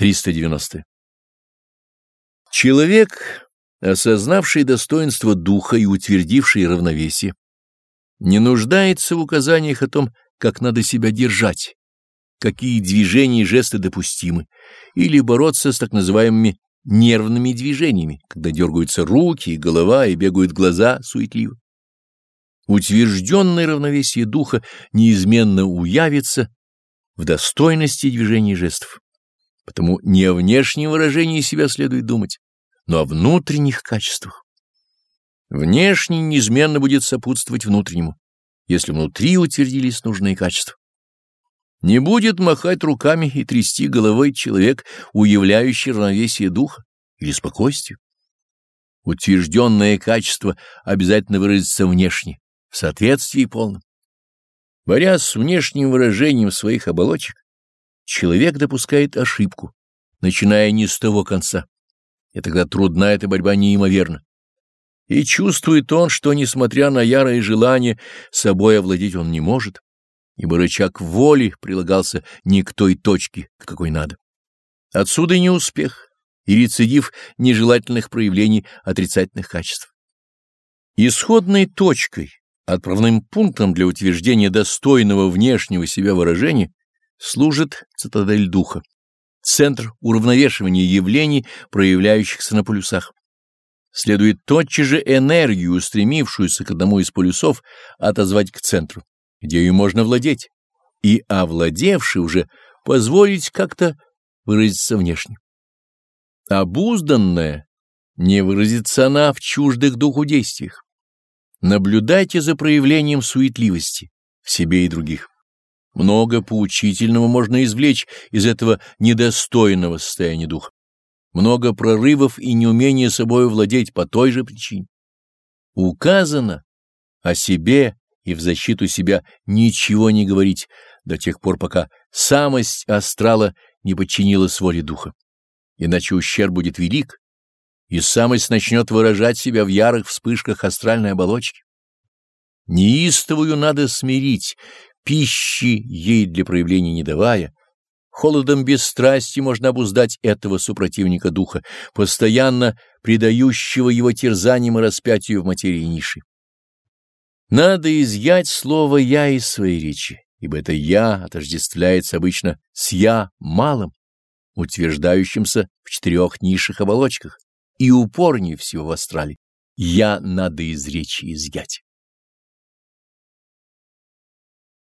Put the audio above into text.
390. Человек, осознавший достоинство духа и утвердивший равновесие, не нуждается в указаниях о том, как надо себя держать, какие движения и жесты допустимы, или бороться с так называемыми нервными движениями, когда дергаются руки и голова и бегают глаза суетливо. Утвержденное равновесие духа неизменно уявится в достойности движений жестов. Потому не о внешнем выражении себя следует думать, но о внутренних качествах. Внешний неизменно будет сопутствовать внутреннему, если внутри утвердились нужные качества. Не будет махать руками и трясти головой человек, уявляющий равновесие духа или спокойствие. Утвержденное качество обязательно выразится внешне, в соответствии полном. Борясь с внешним выражением своих оболочек, человек допускает ошибку, начиная не с того конца, и тогда трудна эта борьба неимоверна. И чувствует он, что, несмотря на ярое желание, собой овладеть он не может, ибо рычаг воли прилагался не к той точке, к какой надо. Отсюда и неуспех, и рецидив нежелательных проявлений отрицательных качеств. Исходной точкой, отправным пунктом для утверждения достойного внешнего себя выражения служит цитадель духа, центр уравновешивания явлений, проявляющихся на полюсах. Следует тотчас же энергию, устремившуюся к одному из полюсов, отозвать к центру где ее можно владеть, и, овладевший уже, позволить как-то выразиться внешне. Обузданная не выразится она в чуждых духу действиях. Наблюдайте за проявлением суетливости в себе и других. Много поучительного можно извлечь из этого недостойного состояния духа. Много прорывов и неумения собой владеть по той же причине. Указано о себе и в защиту себя ничего не говорить до тех пор, пока самость астрала не подчинилась воле духа. Иначе ущерб будет велик, и самость начнет выражать себя в ярых вспышках астральной оболочки. Неистовую надо смирить, пищи ей для проявления не давая, Холодом бесстрастия можно обуздать этого супротивника духа, постоянно предающего его терзаниям и распятию в материи ниши. Надо изъять слово «я» из своей речи, ибо это «я» отождествляется обычно с «я» малым, утверждающимся в четырех низших оболочках и упорнее всего в астрале. «Я» надо из речи изъять.